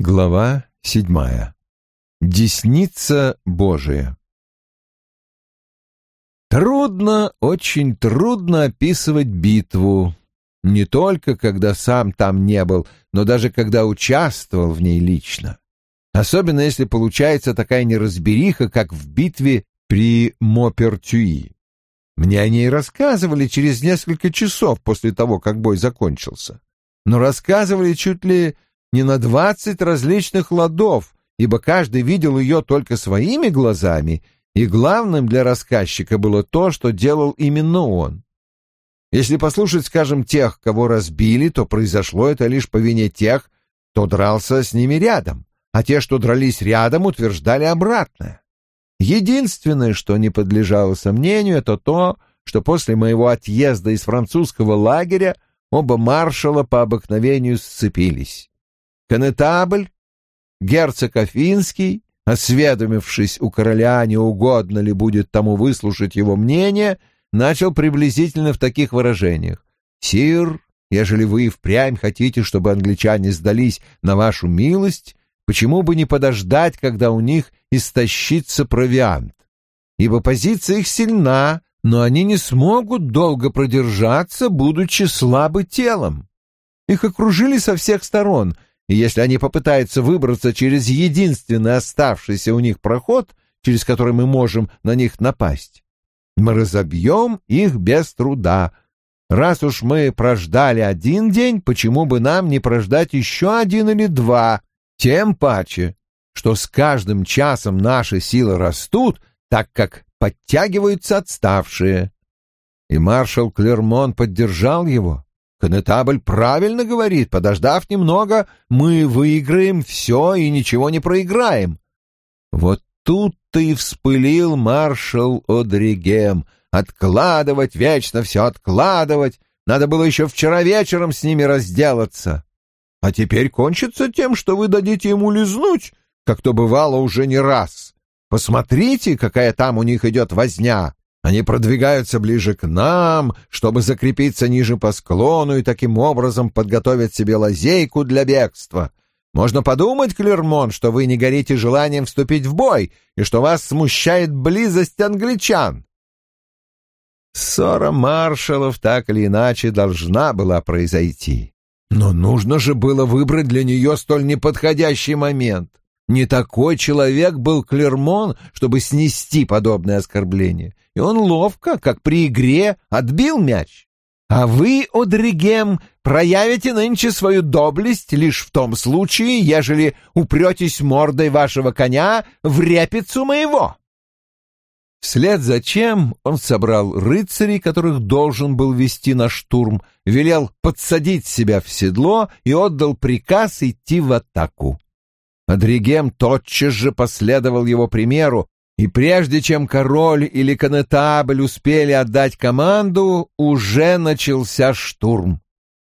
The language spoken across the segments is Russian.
Глава седьмая. Десница Божия. Трудно, очень трудно описывать битву, не только когда сам там не был, но даже когда участвовал в ней лично. Особенно если получается такая неразбериха, как в битве при Мопертюи. Мне о ней рассказывали через несколько часов после того, как бой закончился. Но рассказывали чуть ли не на двадцать различных ладов, ибо каждый видел ее только своими глазами, и главным для рассказчика было то, что делал именно он. Если послушать, скажем, тех, кого разбили, то произошло это лишь по вине тех, кто дрался с ними рядом, а те, что дрались рядом, утверждали обратное. Единственное, что не подлежало сомнению, это то, что после моего отъезда из французского лагеря оба маршала по обыкновению сцепились. Конетабль, герцог Афинский, осведомившись у короля, не угодно ли будет тому выслушать его мнение, начал приблизительно в таких выражениях. «Сир, ежели вы впрямь хотите, чтобы англичане сдались на вашу милость, почему бы не подождать, когда у них истощится провиант? Ибо позиция их сильна, но они не смогут долго продержаться, будучи слабы телом. Их окружили со всех сторон — и если они попытаются выбраться через единственный оставшийся у них проход, через который мы можем на них напасть, мы разобьем их без труда. Раз уж мы прождали один день, почему бы нам не прождать еще один или два, тем паче, что с каждым часом наши силы растут, так как подтягиваются отставшие. И маршал Клермон поддержал его. Конетабль правильно говорит, подождав немного, мы выиграем все и ничего не проиграем. Вот тут-то и вспылил маршал Одригем. Откладывать, вечно все откладывать. Надо было еще вчера вечером с ними разделаться. А теперь кончится тем, что вы дадите ему лизнуть, как то бывало уже не раз. Посмотрите, какая там у них идет возня. Они продвигаются ближе к нам, чтобы закрепиться ниже по склону и таким образом подготовить себе лазейку для бегства. Можно подумать, Клермон, что вы не горите желанием вступить в бой и что вас смущает близость англичан. Ссора маршалов так или иначе должна была произойти. Но нужно же было выбрать для нее столь неподходящий момент. Не такой человек был Клермон, чтобы снести подобное оскорбление. И он ловко, как при игре, отбил мяч. А вы, Одригем, проявите нынче свою доблесть лишь в том случае, ежели упретесь мордой вашего коня в репицу моего. Вслед за чем он собрал рыцарей, которых должен был вести на штурм, велел подсадить себя в седло и отдал приказ идти в атаку. Адригем тотчас же последовал его примеру, и прежде чем король или конетабль успели отдать команду, уже начался штурм.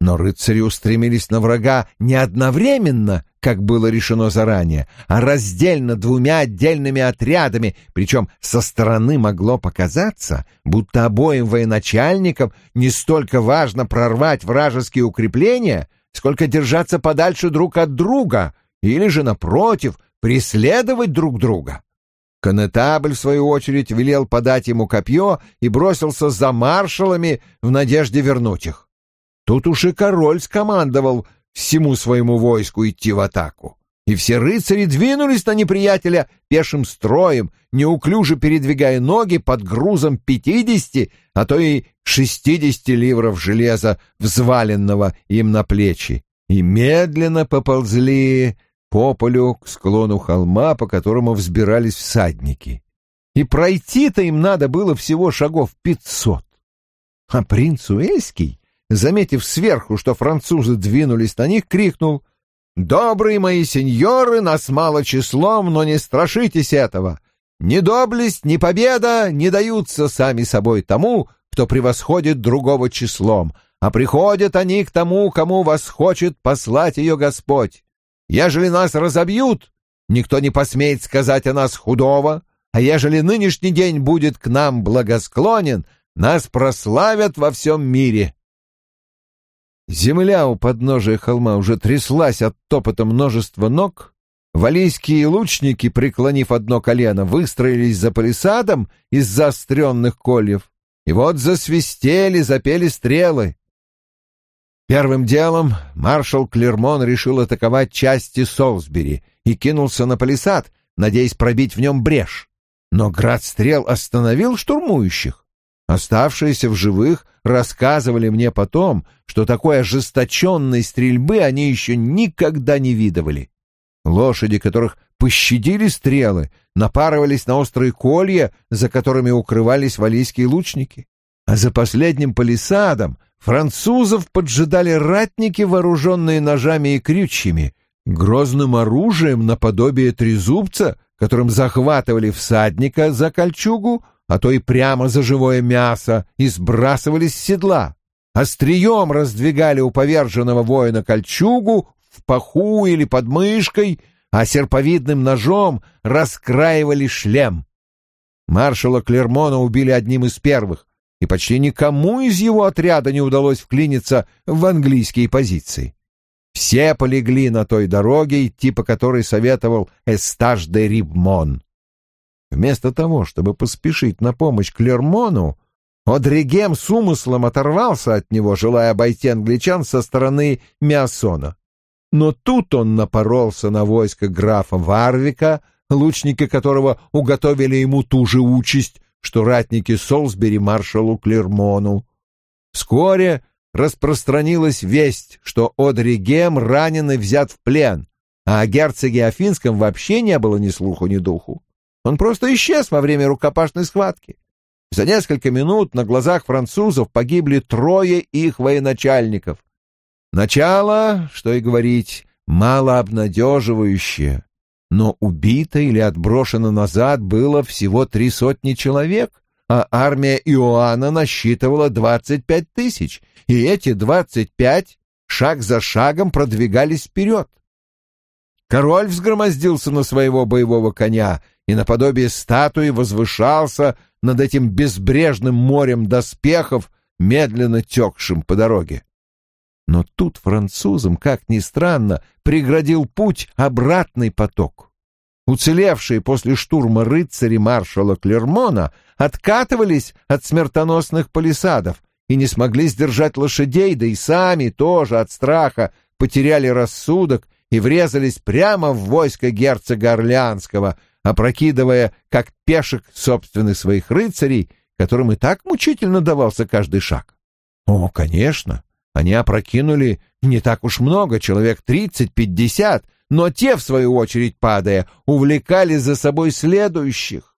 Но рыцари устремились на врага не одновременно, как было решено заранее, а раздельно двумя отдельными отрядами, причем со стороны могло показаться, будто обоим военачальникам не столько важно прорвать вражеские укрепления, сколько держаться подальше друг от друга — или же, напротив, преследовать друг друга. Конетабль, в свою очередь, велел подать ему копье и бросился за маршалами в надежде вернуть их. Тут уж и король скомандовал всему своему войску идти в атаку. И все рыцари двинулись на неприятеля пешим строем, неуклюже передвигая ноги под грузом пятидесяти, а то и шестидесяти ливров железа, взваленного им на плечи, и медленно поползли по полю к склону холма, по которому взбирались всадники. И пройти-то им надо было всего шагов пятьсот. А принц Уэльский, заметив сверху, что французы двинулись на них, крикнул «Добрые мои сеньоры, нас мало числом, но не страшитесь этого. Ни доблесть, ни победа не даются сами собой тому, кто превосходит другого числом, а приходят они к тому, кому вас хочет послать ее Господь. Ежели нас разобьют, никто не посмеет сказать о нас худого, а ежели нынешний день будет к нам благосклонен, нас прославят во всем мире. Земля у подножия холма уже тряслась от топота множества ног, валийские лучники, преклонив одно колено, выстроились за палисадом из заостренных кольев, и вот засвистели, запели стрелы. Первым делом маршал Клермон решил атаковать части Солсбери и кинулся на палисад, надеясь пробить в нем брешь. Но град стрел остановил штурмующих. Оставшиеся в живых рассказывали мне потом, что такой ожесточенной стрельбы они еще никогда не видывали. Лошади, которых пощадили стрелы, напарывались на острые колья, за которыми укрывались валийские лучники. А за последним палисадом французов поджидали ратники, вооруженные ножами и крючьями, грозным оружием наподобие трезубца, которым захватывали всадника за кольчугу, а то и прямо за живое мясо, и сбрасывались с седла. Острием раздвигали у поверженного воина кольчугу в паху или под мышкой, а серповидным ножом раскраивали шлем. Маршала Клермона убили одним из первых, и почти никому из его отряда не удалось вклиниться в английские позиции. Все полегли на той дороге, идти по которой советовал Эстаж де Рибмон. Вместо того, чтобы поспешить на помощь Клермону, Одригем с умыслом оторвался от него, желая обойти англичан со стороны Миасона. Но тут он напоролся на войско графа Варвика, лучники которого уготовили ему ту же участь, что ратники Солсбери маршалу Клермону. Вскоре распространилась весть, что Одригем ранен и взят в плен, а о герцоге Афинском вообще не было ни слуху, ни духу. Он просто исчез во время рукопашной схватки. За несколько минут на глазах французов погибли трое их военачальников. Начало, что и говорить, мало обнадеживающее, но убито или отброшено назад было всего три сотни человек, а армия Иоанна насчитывала двадцать пять тысяч, и эти двадцать пять шаг за шагом продвигались вперед. Король взгромоздился на своего боевого коня и наподобие статуи возвышался над этим безбрежным морем доспехов, медленно текшим по дороге. Но тут французам, как ни странно, преградил путь обратный поток. Уцелевшие после штурма рыцари маршала Клермона откатывались от смертоносных палисадов и не смогли сдержать лошадей, да и сами тоже от страха потеряли рассудок и врезались прямо в войско герцога Орлеанского, опрокидывая, как пешек, собственных своих рыцарей, которым и так мучительно давался каждый шаг. О, конечно, они опрокинули не так уж много, человек тридцать-пятьдесят, но те, в свою очередь, падая, увлекали за собой следующих.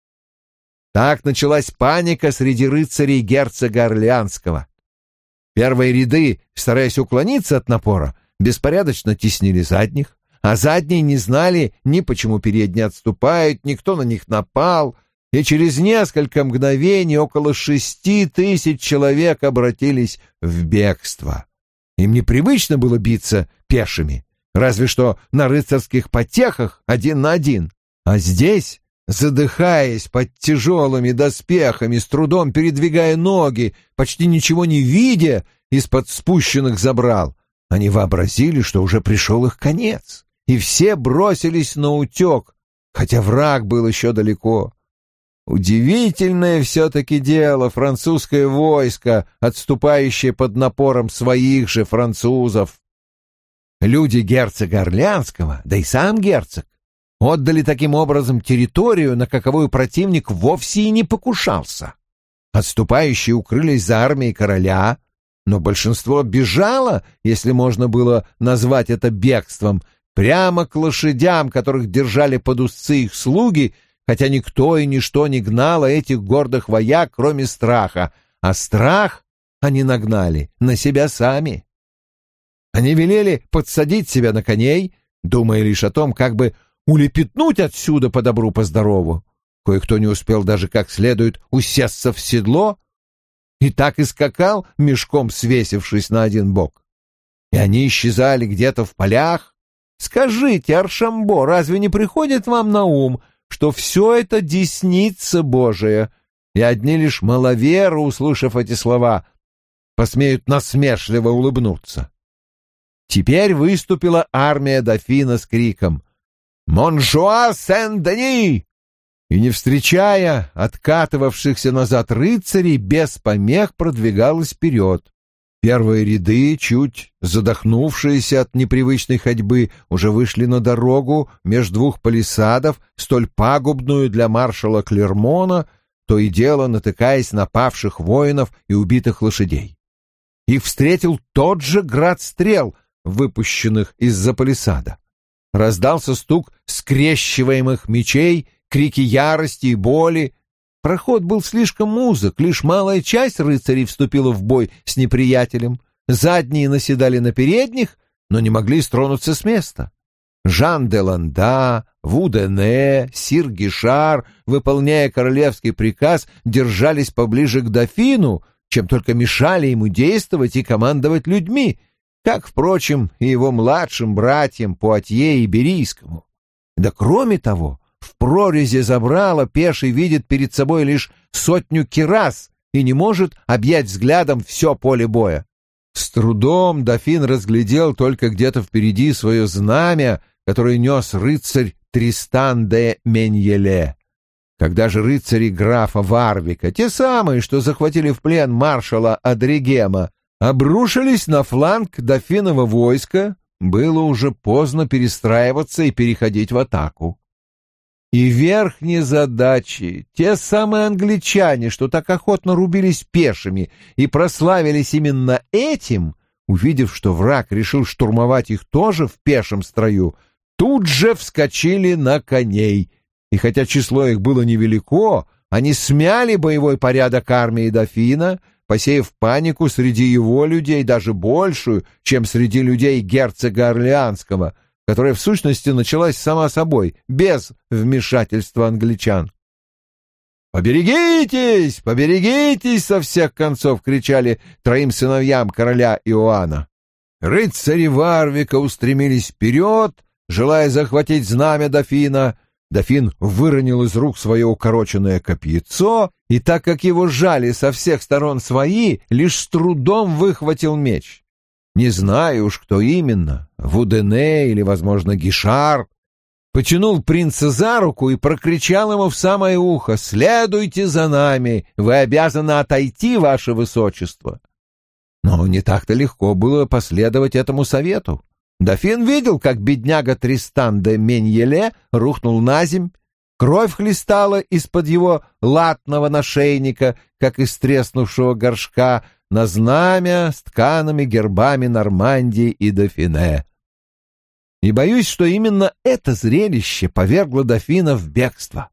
Так началась паника среди рыцарей герцога Орлеанского. Первые ряды, стараясь уклониться от напора, беспорядочно теснили задних, а задние не знали ни почему передние отступают, никто на них напал, и через несколько мгновений около шести тысяч человек обратились в бегство. Им непривычно было биться пешими, разве что на рыцарских потехах один на один, а здесь задыхаясь под тяжелыми доспехами, с трудом передвигая ноги, почти ничего не видя из-под спущенных забрал, они вообразили, что уже пришел их конец и все бросились на утек, хотя враг был еще далеко. Удивительное все-таки дело французское войско, отступающее под напором своих же французов. Люди герцога Орлеанского, да и сам герцог, отдали таким образом территорию, на каковую противник вовсе и не покушался. Отступающие укрылись за армией короля, но большинство бежало, если можно было назвать это бегством, прямо к лошадям, которых держали под узцы их слуги, хотя никто и ничто не гнало этих гордых вояк, кроме страха, а страх они нагнали на себя сами. Они велели подсадить себя на коней, думая лишь о том, как бы улепетнуть отсюда по добру, по здорову. Кое-кто не успел даже как следует усесться в седло и так и скакал, мешком свесившись на один бок. И они исчезали где-то в полях, Скажите, Аршамбо, разве не приходит вам на ум, что все это десница Божия, и одни лишь маловеры, услышав эти слова, посмеют насмешливо улыбнуться? Теперь выступила армия дофина с криком «Монжуа Сен-Дени!» и, не встречая откатывавшихся назад рыцарей, без помех продвигалась вперед. Первые ряды, чуть задохнувшиеся от непривычной ходьбы, уже вышли на дорогу между двух палисадов, столь пагубную для маршала Клермона, то и дело натыкаясь на павших воинов и убитых лошадей. Их встретил тот же град стрел, выпущенных из-за палисада. Раздался стук скрещиваемых мечей, крики ярости и боли, Проход был слишком узок, лишь малая часть рыцарей вступила в бой с неприятелем. Задние наседали на передних, но не могли стронуться с места. Жан де Ланда, Вудене, Сир Гишар, выполняя королевский приказ, держались поближе к дофину, чем только мешали ему действовать и командовать людьми, как, впрочем, и его младшим братьям Пуатье и Берийскому. Да кроме того, в прорези забрала пеший видит перед собой лишь сотню кирас и не может объять взглядом все поле боя. С трудом дофин разглядел только где-то впереди свое знамя, которое нес рыцарь Тристан де Меньеле. Когда же рыцари графа Варвика, те самые, что захватили в плен маршала Адригема, обрушились на фланг дофинова войска, было уже поздно перестраиваться и переходить в атаку. И верхние задачи, те самые англичане, что так охотно рубились пешими и прославились именно этим, увидев, что враг решил штурмовать их тоже в пешем строю, тут же вскочили на коней. И хотя число их было невелико, они смяли боевой порядок армии дофина, посеяв панику среди его людей даже большую, чем среди людей герцога Орлеанского — которая в сущности началась сама собой, без вмешательства англичан. «Поберегитесь! Поберегитесь!» — со всех концов кричали троим сыновьям короля Иоанна. Рыцари Варвика устремились вперед, желая захватить знамя дофина. Дофин выронил из рук свое укороченное копьецо, и так как его жали со всех сторон свои, лишь с трудом выхватил меч. Не знаю уж, кто именно, Вудене или, возможно, Гишар, потянул принца за руку и прокричал ему в самое ухо «Следуйте за нами, вы обязаны отойти, ваше высочество». Но не так-то легко было последовать этому совету. Дофин видел, как бедняга Тристан де Меньеле рухнул на земь, кровь хлестала из-под его латного нашейника, как из треснувшего горшка, на знамя с тканами гербами Нормандии и Дофине. И боюсь, что именно это зрелище повергло дофина в бегство.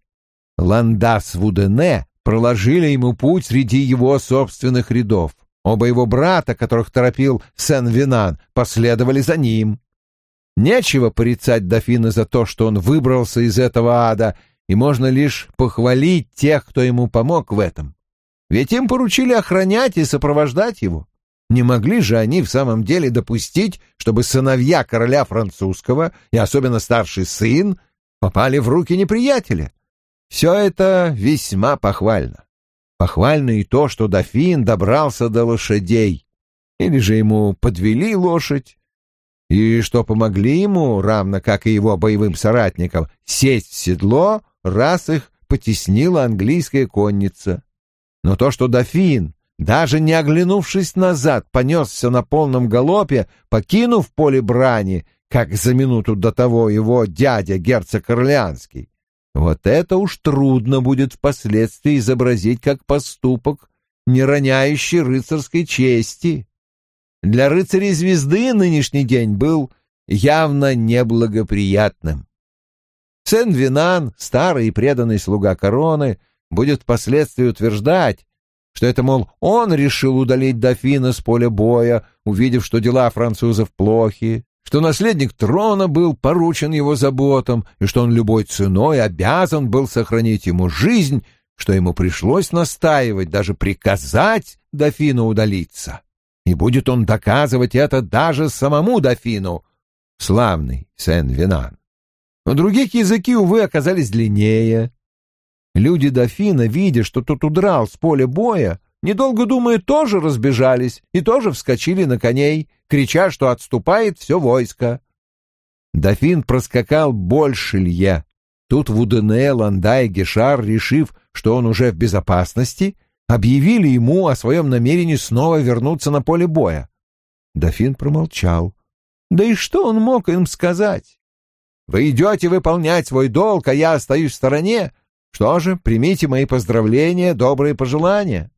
Ландас Вудене проложили ему путь среди его собственных рядов. Оба его брата, которых торопил Сен-Винан, последовали за ним. Нечего порицать дофина за то, что он выбрался из этого ада, и можно лишь похвалить тех, кто ему помог в этом. Ведь им поручили охранять и сопровождать его. Не могли же они в самом деле допустить, чтобы сыновья короля французского и особенно старший сын попали в руки неприятеля? Все это весьма похвально. Похвально и то, что дофин добрался до лошадей. Или же ему подвели лошадь, и что помогли ему, равно как и его боевым соратникам, сесть в седло, раз их потеснила английская конница. Но то, что дофин, даже не оглянувшись назад, понесся на полном галопе, покинув поле брани, как за минуту до того его дядя, герцог Орлеанский, вот это уж трудно будет впоследствии изобразить как поступок, не роняющий рыцарской чести. Для рыцарей звезды нынешний день был явно неблагоприятным. Сен-Винан, старый и преданный слуга короны, будет впоследствии утверждать, что это, мол, он решил удалить дофина с поля боя, увидев, что дела французов плохи, что наследник трона был поручен его заботам, и что он любой ценой обязан был сохранить ему жизнь, что ему пришлось настаивать, даже приказать дофину удалиться. И будет он доказывать это даже самому дофину, славный Сен-Винан. Но других языки, увы, оказались длиннее, Люди дофина, видя, что тот удрал с поля боя, недолго думая, тоже разбежались и тоже вскочили на коней, крича, что отступает все войско. Дофин проскакал больше лья. Тут Вудене, Ланда и Гешар, решив, что он уже в безопасности, объявили ему о своем намерении снова вернуться на поле боя. Дофин промолчал. Да и что он мог им сказать? Вы идете выполнять свой долг, а я остаюсь в стороне. Что же, примите мои поздравления, добрые пожелания.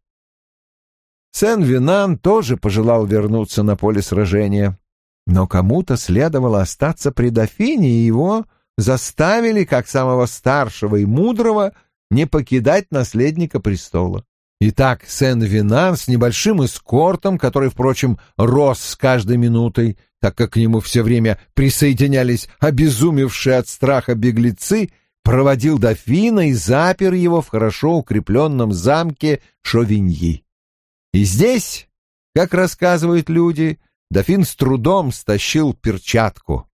Сен-Винан тоже пожелал вернуться на поле сражения, но кому-то следовало остаться при дофине, и его заставили, как самого старшего и мудрого, не покидать наследника престола. Итак, Сен-Винан с небольшим эскортом, который, впрочем, рос с каждой минутой, так как к нему все время присоединялись обезумевшие от страха беглецы, проводил дофина и запер его в хорошо укрепленном замке Шовиньи. И здесь, как рассказывают люди, дофин с трудом стащил перчатку.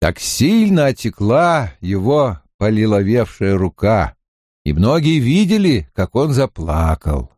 Так сильно отекла его полиловевшая рука, и многие видели, как он заплакал.